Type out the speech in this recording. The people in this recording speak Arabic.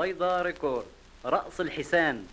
بيضة ريكورد. رأس الحسان.